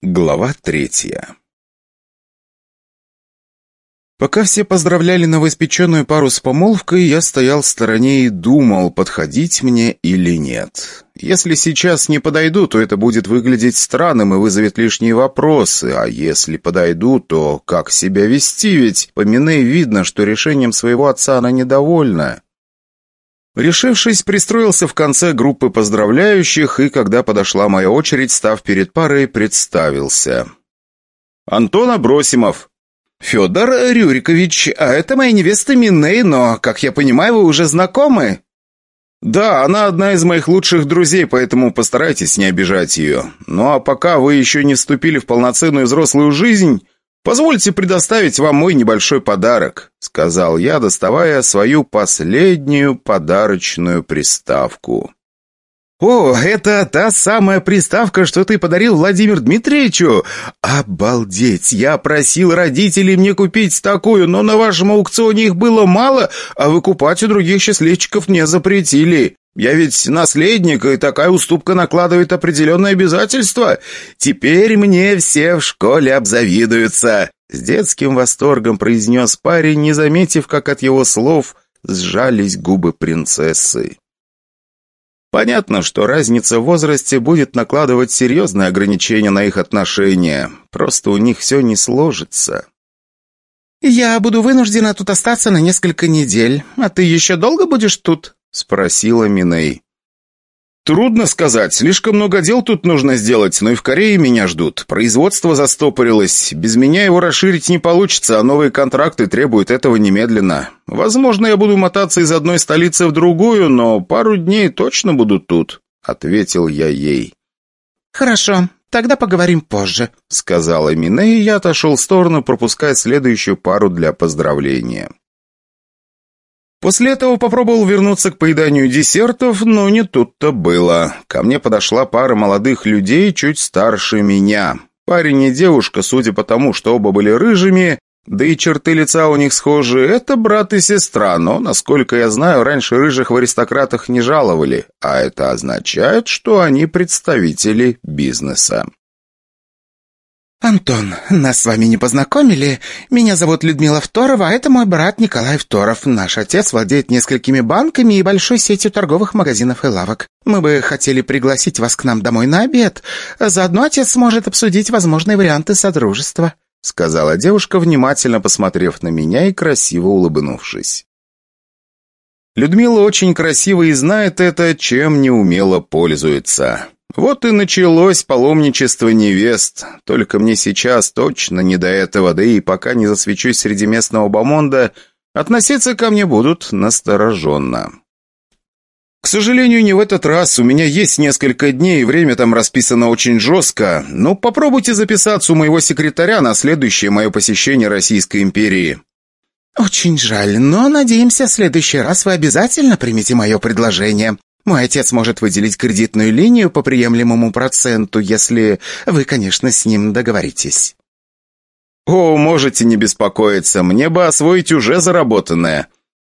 Глава третья Пока все поздравляли новоиспеченную пару с помолвкой, я стоял в стороне и думал, подходить мне или нет. Если сейчас не подойду, то это будет выглядеть странным и вызовет лишние вопросы, а если подойду, то как себя вести, ведь по Миней видно, что решением своего отца она недовольна. Решившись, пристроился в конце группы поздравляющих, и когда подошла моя очередь, став перед парой, представился. «Антон Абросимов». «Федор Рюрикович, а это моя невеста Миней, но, как я понимаю, вы уже знакомы?» «Да, она одна из моих лучших друзей, поэтому постарайтесь не обижать ее. Ну а пока вы еще не вступили в полноценную взрослую жизнь, «Позвольте предоставить вам мой небольшой подарок», — сказал я, доставая свою последнюю подарочную приставку. «О, это та самая приставка, что ты подарил Владимиру Дмитриевичу? Обалдеть! Я просил родителей мне купить такую, но на вашем аукционе их было мало, а выкупать у других счастливчиков не запретили. Я ведь наследник, и такая уступка накладывает определенные обязательства. Теперь мне все в школе обзавидуются!» С детским восторгом произнес парень, не заметив, как от его слов сжались губы принцессы. Понятно, что разница в возрасте будет накладывать серьезные ограничения на их отношения. Просто у них все не сложится. «Я буду вынуждена тут остаться на несколько недель. А ты еще долго будешь тут?» — спросила Миней. «Трудно сказать. Слишком много дел тут нужно сделать, но и в Корее меня ждут. Производство застопорилось. Без меня его расширить не получится, а новые контракты требуют этого немедленно. Возможно, я буду мотаться из одной столицы в другую, но пару дней точно буду тут», — ответил я ей. «Хорошо, тогда поговорим позже», — сказала Миней, и я отошел в сторону, пропуская следующую пару для поздравления. После этого попробовал вернуться к поеданию десертов, но не тут-то было. Ко мне подошла пара молодых людей, чуть старше меня. Парень и девушка, судя по тому, что оба были рыжими, да и черты лица у них схожи, это брат и сестра, но, насколько я знаю, раньше рыжих в аристократах не жаловали, а это означает, что они представители бизнеса. «Антон, нас с вами не познакомили. Меня зовут Людмила Второва, а это мой брат Николай Второв. Наш отец владеет несколькими банками и большой сетью торговых магазинов и лавок. Мы бы хотели пригласить вас к нам домой на обед. Заодно отец сможет обсудить возможные варианты содружества», сказала девушка, внимательно посмотрев на меня и красиво улыбнувшись. Людмила очень красиво и знает это, чем неумело пользуется. Вот и началось паломничество невест. Только мне сейчас точно не до этого, да и пока не засвечусь среди местного бомонда, относиться ко мне будут настороженно. К сожалению, не в этот раз. У меня есть несколько дней, время там расписано очень жестко. Но попробуйте записаться у моего секретаря на следующее мое посещение Российской империи. «Очень жаль, но, надеемся, в следующий раз вы обязательно примете мое предложение. Мой отец может выделить кредитную линию по приемлемому проценту, если вы, конечно, с ним договоритесь». «О, можете не беспокоиться, мне бы освоить уже заработанное.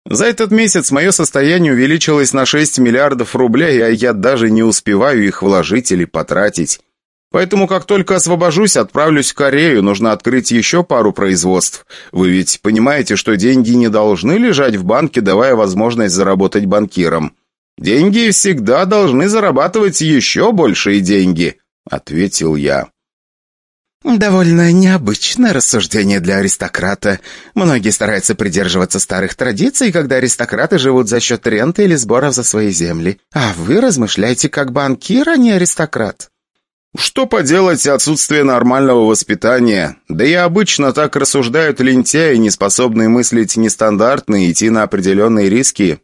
За этот месяц мое состояние увеличилось на 6 миллиардов рублей, а я даже не успеваю их вложить или потратить. Поэтому как только освобожусь, отправлюсь в Корею, нужно открыть еще пару производств. Вы ведь понимаете, что деньги не должны лежать в банке, давая возможность заработать банкирам. Деньги всегда должны зарабатывать еще большие деньги», — ответил я. «Довольно необычное рассуждение для аристократа. Многие стараются придерживаться старых традиций, когда аристократы живут за счет ренты или сборов за свои земли. А вы размышляете как банкир, а не аристократ». «Что поделать, отсутствие нормального воспитания? Да и обычно так рассуждают лентяи, не способные мыслить нестандартно и идти на определенные риски.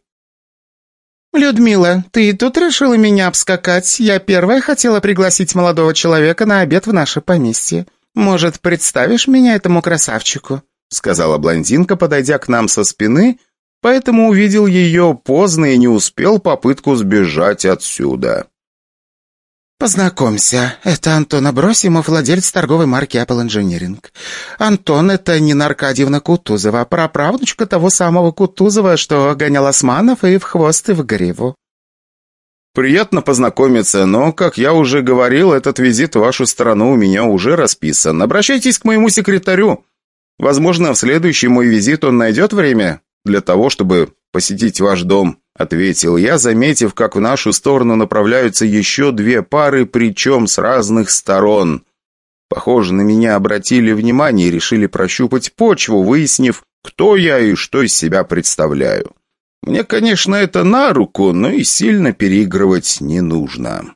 «Людмила, ты тут решила меня обскакать? Я первая хотела пригласить молодого человека на обед в наше поместье. Может, представишь меня этому красавчику?» Сказала блондинка, подойдя к нам со спины, поэтому увидел ее поздно и не успел попытку сбежать отсюда. «Познакомься, это Антон Абросимов, владелец торговой марки Apple Engineering. Антон — это Нина Аркадьевна Кутузова, праправнучка того самого Кутузова, что гонял османов и в хвост, и в гриву». Приятно познакомиться, но, как я уже говорил, этот визит в вашу страну у меня уже расписан. Обращайтесь к моему секретарю. Возможно, в следующий мой визит он найдет время для того, чтобы посетить ваш дом», — ответил я, заметив, как в нашу сторону направляются еще две пары, причем с разных сторон. Похоже, на меня обратили внимание и решили прощупать почву, выяснив, кто я и что из себя представляю. Мне, конечно, это на руку, но и сильно переигрывать не нужно.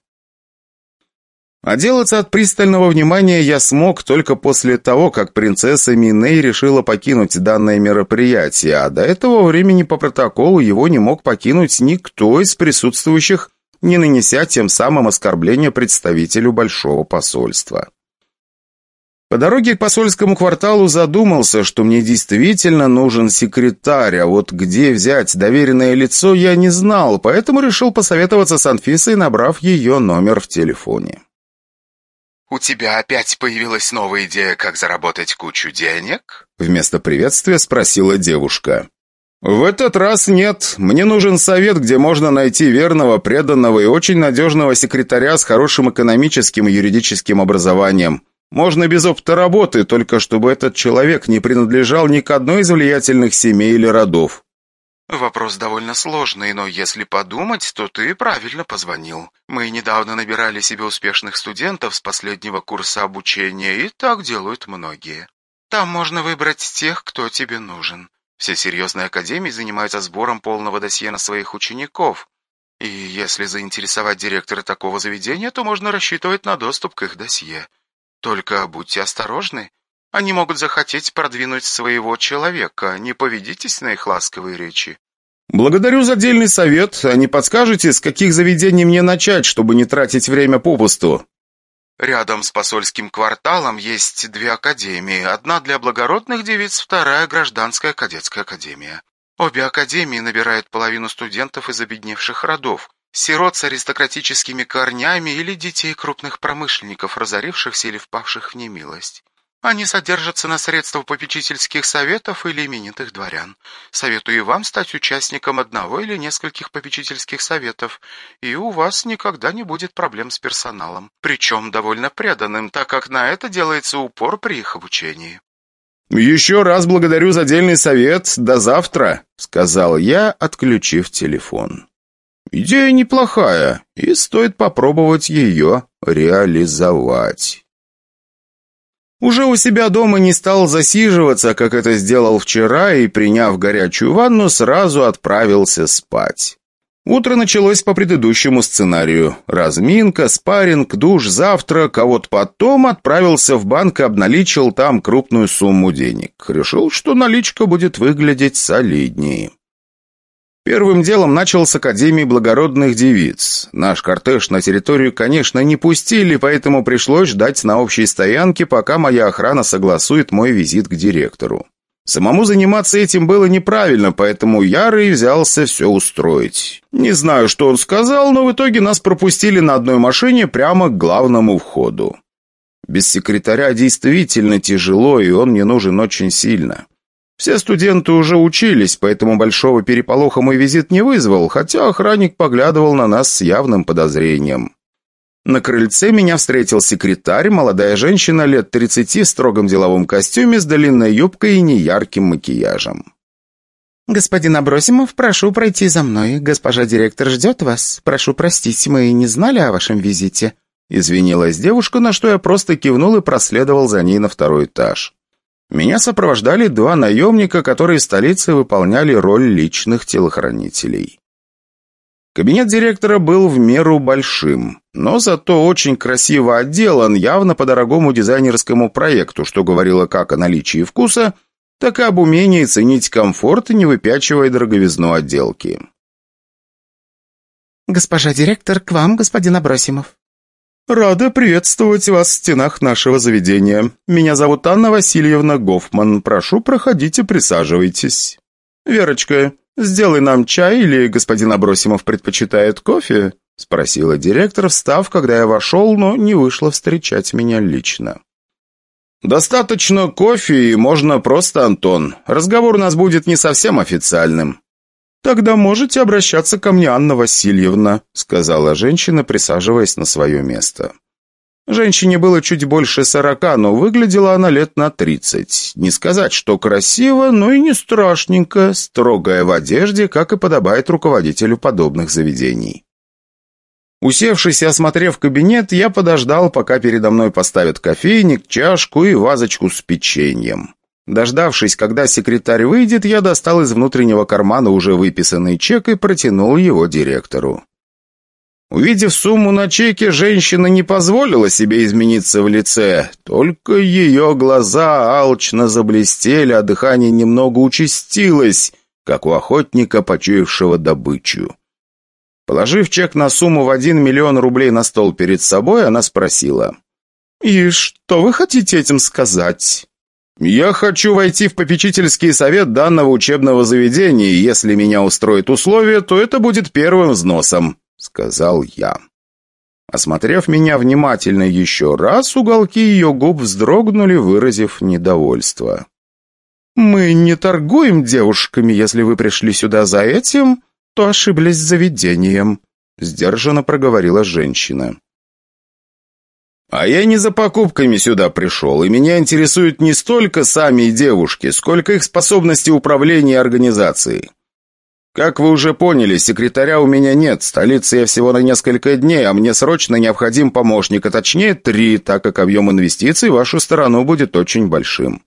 Отделаться от пристального внимания я смог только после того, как принцесса Миней решила покинуть данное мероприятие, а до этого времени по протоколу его не мог покинуть никто из присутствующих, не нанеся тем самым оскорбления представителю Большого посольства. По дороге к посольскому кварталу задумался, что мне действительно нужен секретарь, а вот где взять доверенное лицо я не знал, поэтому решил посоветоваться с Анфисой, набрав ее номер в телефоне. «У тебя опять появилась новая идея, как заработать кучу денег?» Вместо приветствия спросила девушка. «В этот раз нет. Мне нужен совет, где можно найти верного, преданного и очень надежного секретаря с хорошим экономическим и юридическим образованием. Можно без опыта работы, только чтобы этот человек не принадлежал ни к одной из влиятельных семей или родов. Вопрос довольно сложный, но если подумать, то ты правильно позвонил. Мы недавно набирали себе успешных студентов с последнего курса обучения, и так делают многие. Там можно выбрать тех, кто тебе нужен. Все серьезные академии занимаются сбором полного досье на своих учеников. И если заинтересовать директора такого заведения, то можно рассчитывать на доступ к их досье. Только будьте осторожны. Они могут захотеть продвинуть своего человека. Не поведитесь на их ласковые речи. Благодарю за отдельный совет. А не подскажете, с каких заведений мне начать, чтобы не тратить время попусту? Рядом с посольским кварталом есть две академии. Одна для благородных девиц, вторая гражданская кадетская академия. Обе академии набирают половину студентов из обедневших родов сирот с аристократическими корнями или детей крупных промышленников, разорившихся или впавших в немилость. Они содержатся на средства попечительских советов или именитых дворян. Советую вам стать участником одного или нескольких попечительских советов, и у вас никогда не будет проблем с персоналом, причем довольно преданным, так как на это делается упор при их обучении. «Еще раз благодарю за отдельный совет. До завтра», — сказал я, отключив телефон. Идея неплохая, и стоит попробовать ее реализовать. Уже у себя дома не стал засиживаться, как это сделал вчера, и, приняв горячую ванну, сразу отправился спать. Утро началось по предыдущему сценарию. Разминка, спарринг, душ, завтрак, а вот потом отправился в банк и обналичил там крупную сумму денег. Решил, что наличка будет выглядеть солиднее. Первым делом начал с Академии благородных девиц. Наш кортеж на территорию, конечно, не пустили, поэтому пришлось ждать на общей стоянке, пока моя охрана согласует мой визит к директору. Самому заниматься этим было неправильно, поэтому Ярый взялся все устроить. Не знаю, что он сказал, но в итоге нас пропустили на одной машине прямо к главному входу. Без секретаря действительно тяжело, и он мне нужен очень сильно. Все студенты уже учились, поэтому большого переполоха мой визит не вызвал, хотя охранник поглядывал на нас с явным подозрением. На крыльце меня встретил секретарь, молодая женщина лет 30 в строгом деловом костюме с длинной юбкой и неярким макияжем. «Господин Абросимов, прошу пройти за мной. Госпожа директор ждет вас. Прошу простить, мы не знали о вашем визите». Извинилась девушка, на что я просто кивнул и проследовал за ней на второй этаж. Меня сопровождали два наемника, которые в столице выполняли роль личных телохранителей. Кабинет директора был в меру большим, но зато очень красиво отделан, явно по дорогому дизайнерскому проекту, что говорило как о наличии вкуса, так и об умении ценить комфорт, не выпячивая дороговизну отделки. «Госпожа директор, к вам, господин Абросимов». «Рада приветствовать вас в стенах нашего заведения. Меня зовут Анна Васильевна Гофман. Прошу, проходите, присаживайтесь. Верочка, сделай нам чай или господин Абросимов предпочитает кофе?» Спросила директор, встав, когда я вошел, но не вышла встречать меня лично. «Достаточно кофе и можно просто Антон. Разговор у нас будет не совсем официальным». «Тогда можете обращаться ко мне, Анна Васильевна», сказала женщина, присаживаясь на свое место. Женщине было чуть больше сорока, но выглядела она лет на тридцать. Не сказать, что красиво, но и не страшненько, строгая в одежде, как и подобает руководителю подобных заведений. Усевшись и осмотрев кабинет, я подождал, пока передо мной поставят кофейник, чашку и вазочку с печеньем. Дождавшись, когда секретарь выйдет, я достал из внутреннего кармана уже выписанный чек и протянул его директору. Увидев сумму на чеке, женщина не позволила себе измениться в лице, только ее глаза алчно заблестели, а дыхание немного участилось, как у охотника, почуявшего добычу. Положив чек на сумму в один миллион рублей на стол перед собой, она спросила. «И что вы хотите этим сказать?» «Я хочу войти в попечительский совет данного учебного заведения, и если меня устроит условие, то это будет первым взносом сказал я. Осмотрев меня внимательно еще раз, уголки ее губ вздрогнули, выразив недовольство. «Мы не торгуем девушками. Если вы пришли сюда за этим, то ошиблись заведением», — сдержанно проговорила женщина. «А я не за покупками сюда пришел, и меня интересуют не столько сами девушки, сколько их способности управления организацией. «Как вы уже поняли, секретаря у меня нет. В столице я всего на несколько дней, а мне срочно необходим помощник, а точнее три, так как объем инвестиций в вашу сторону будет очень большим.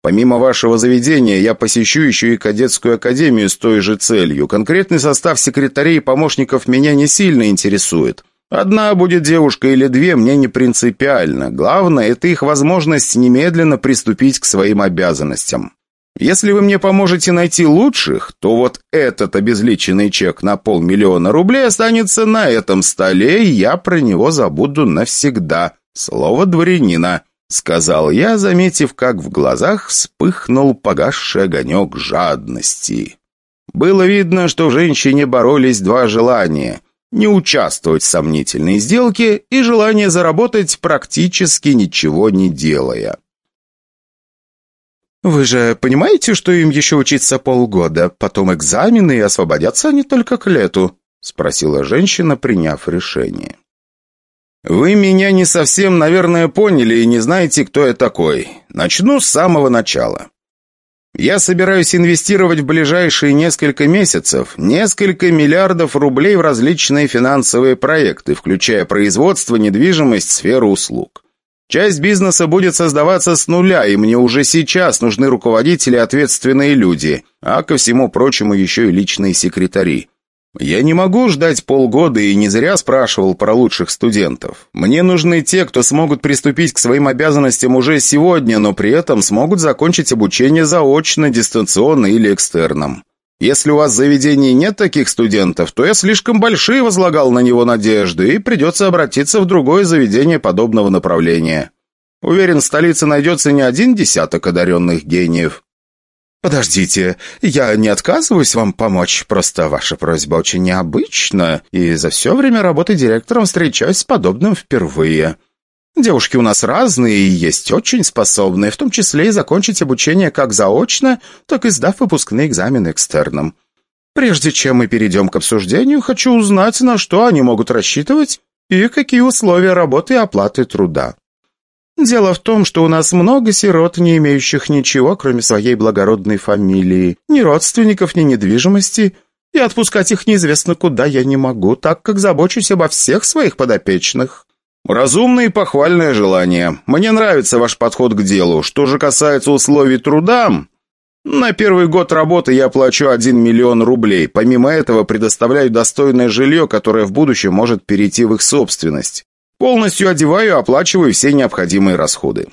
Помимо вашего заведения, я посещу еще и кадетскую академию с той же целью. Конкретный состав секретарей и помощников меня не сильно интересует. Одна будет девушка или две, мне не принципиально. Главное, это их возможность немедленно приступить к своим обязанностям». Если вы мне поможете найти лучших, то вот этот обезличенный чек на полмиллиона рублей останется на этом столе, и я про него забуду навсегда. Слово дворянина», — сказал я, заметив, как в глазах вспыхнул погасший огонек жадности. Было видно, что в женщине боролись два желания — не участвовать в сомнительной сделке и желание заработать практически ничего не делая. «Вы же понимаете, что им еще учиться полгода, потом экзамены и освободятся они только к лету?» — спросила женщина, приняв решение. «Вы меня не совсем, наверное, поняли и не знаете, кто я такой. Начну с самого начала. Я собираюсь инвестировать в ближайшие несколько месяцев несколько миллиардов рублей в различные финансовые проекты, включая производство, недвижимость, сферу услуг. Часть бизнеса будет создаваться с нуля, и мне уже сейчас нужны руководители ответственные люди, а ко всему прочему еще и личные секретари. Я не могу ждать полгода и не зря спрашивал про лучших студентов. Мне нужны те, кто смогут приступить к своим обязанностям уже сегодня, но при этом смогут закончить обучение заочно, дистанционно или экстерном. Если у вас в заведении нет таких студентов, то я слишком большие возлагал на него надежды, и придется обратиться в другое заведение подобного направления. Уверен, в столице найдется не один десяток одаренных гениев». «Подождите, я не отказываюсь вам помочь, просто ваша просьба очень необычна, и за все время работы директором встречаюсь с подобным впервые. Девушки у нас разные и есть очень способные, в том числе и закончить обучение как заочно, так и сдав выпускные экзамены экстерном. Прежде чем мы перейдем к обсуждению, хочу узнать, на что они могут рассчитывать и какие условия работы и оплаты труда. Дело в том, что у нас много сирот, не имеющих ничего, кроме своей благородной фамилии, ни родственников, ни недвижимости, и отпускать их неизвестно куда я не могу, так как забочусь обо всех своих подопечных. «Разумное и похвальное желание. Мне нравится ваш подход к делу. Что же касается условий труда, на первый год работы я плачу 1 миллион рублей. Помимо этого предоставляю достойное жилье, которое в будущем может перейти в их собственность. Полностью одеваю и оплачиваю все необходимые расходы.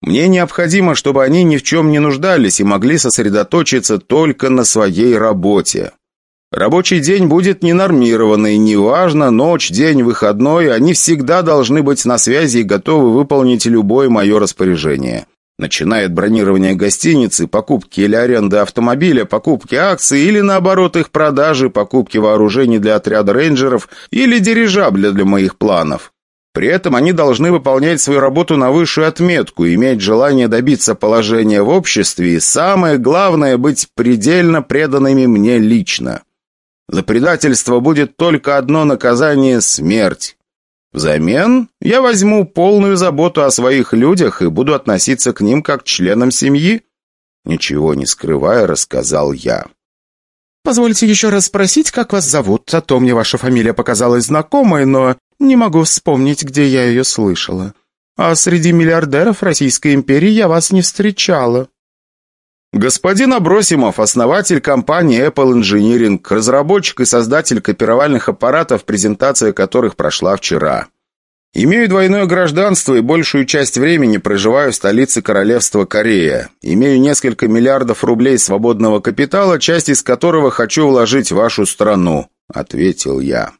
Мне необходимо, чтобы они ни в чем не нуждались и могли сосредоточиться только на своей работе. Рабочий день будет ненормированный, неважно, ночь, день, выходной, они всегда должны быть на связи и готовы выполнить любое мое распоряжение. Начиная от бронирования гостиницы, покупки или аренды автомобиля, покупки акций или, наоборот, их продажи, покупки вооружений для отряда рейнджеров или дирижабля для моих планов. При этом они должны выполнять свою работу на высшую отметку, иметь желание добиться положения в обществе и, самое главное, быть предельно преданными мне лично. За предательство будет только одно наказание – смерть. Взамен я возьму полную заботу о своих людях и буду относиться к ним как к членам семьи. Ничего не скрывая, рассказал я. «Позвольте еще раз спросить, как вас зовут, а то мне ваша фамилия показалась знакомой, но не могу вспомнить, где я ее слышала. А среди миллиардеров Российской империи я вас не встречала». Господин Абросимов, основатель компании Apple Engineering, разработчик и создатель копировальных аппаратов, презентация которых прошла вчера. Имею двойное гражданство и большую часть времени проживаю в столице Королевства Корея. Имею несколько миллиардов рублей свободного капитала, часть из которого хочу вложить в вашу страну», — ответил я.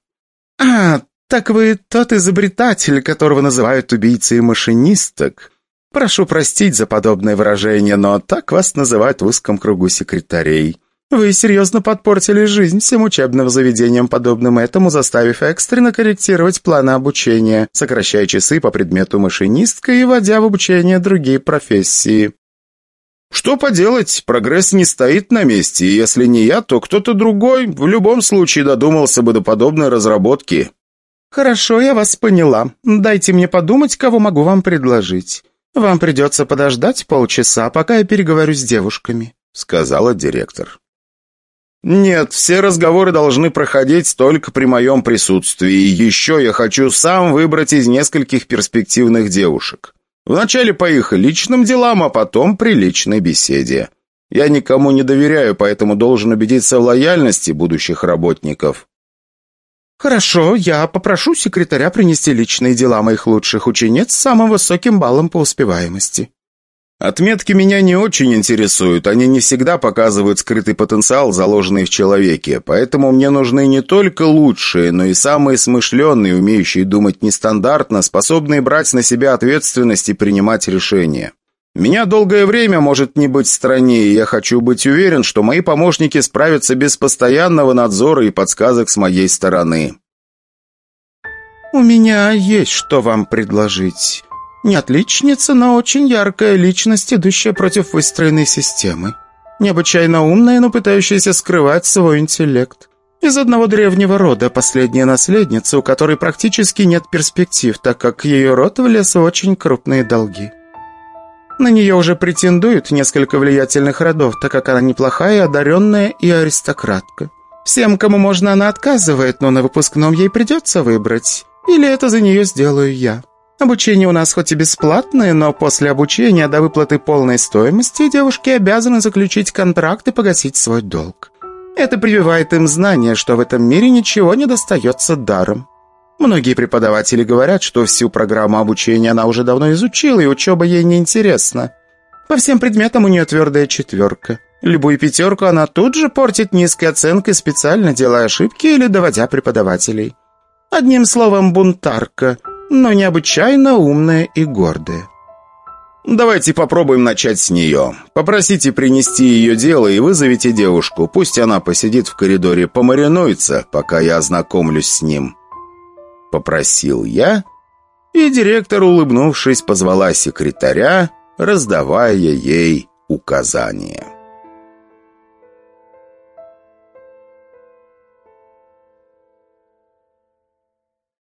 «А, так вы тот изобретатель, которого называют убийцей машинисток. Прошу простить за подобное выражение, но так вас называют в узком кругу секретарей. Вы серьезно подпортили жизнь всем учебным заведениям, подобным этому, заставив экстренно корректировать планы обучения, сокращая часы по предмету машинистка и вводя в обучение другие профессии. Что поделать, прогресс не стоит на месте, и если не я, то кто-то другой в любом случае додумался бы до подобной разработки. Хорошо, я вас поняла. Дайте мне подумать, кого могу вам предложить. Вам придется подождать полчаса, пока я переговорю с девушками», — сказала директор. «Нет, все разговоры должны проходить только при моем присутствии. И еще я хочу сам выбрать из нескольких перспективных девушек. Вначале по их личным делам, а потом при личной беседе. Я никому не доверяю, поэтому должен убедиться в лояльности будущих работников». «Хорошо, я попрошу секретаря принести личные дела моих лучших учениц с самым высоким баллом по успеваемости». Отметки меня не очень интересуют, они не всегда показывают скрытый потенциал, заложенный в человеке, поэтому мне нужны не только лучшие, но и самые смышленные, умеющие думать нестандартно, способные брать на себя ответственность и принимать решения. Меня долгое время может не быть в стране, и я хочу быть уверен, что мои помощники справятся без постоянного надзора и подсказок с моей стороны. «У меня есть что вам предложить». Не отличница, но очень яркая личность, идущая против выстроенной системы. Необычайно умная, но пытающаяся скрывать свой интеллект. Из одного древнего рода, последняя наследница, у которой практически нет перспектив, так как ее род влез в очень крупные долги. На нее уже претендуют несколько влиятельных родов, так как она неплохая, одаренная и аристократка. Всем, кому можно, она отказывает, но на выпускном ей придется выбрать. Или это за нее сделаю я. Обучение у нас хоть и бесплатное, но после обучения до выплаты полной стоимости девушки обязаны заключить контракт и погасить свой долг. Это прививает им знание, что в этом мире ничего не достается даром. Многие преподаватели говорят, что всю программу обучения она уже давно изучила, и учеба ей не интересна. По всем предметам у нее твердая четверка. Любую пятерку она тут же портит низкой оценкой, специально делая ошибки или доводя преподавателей. Одним словом, бунтарка – но необычайно умная и гордая. «Давайте попробуем начать с нее. Попросите принести ее дело и вызовите девушку. Пусть она посидит в коридоре, помаринуется, пока я ознакомлюсь с ним». Попросил я, и директор, улыбнувшись, позвала секретаря, раздавая ей указания.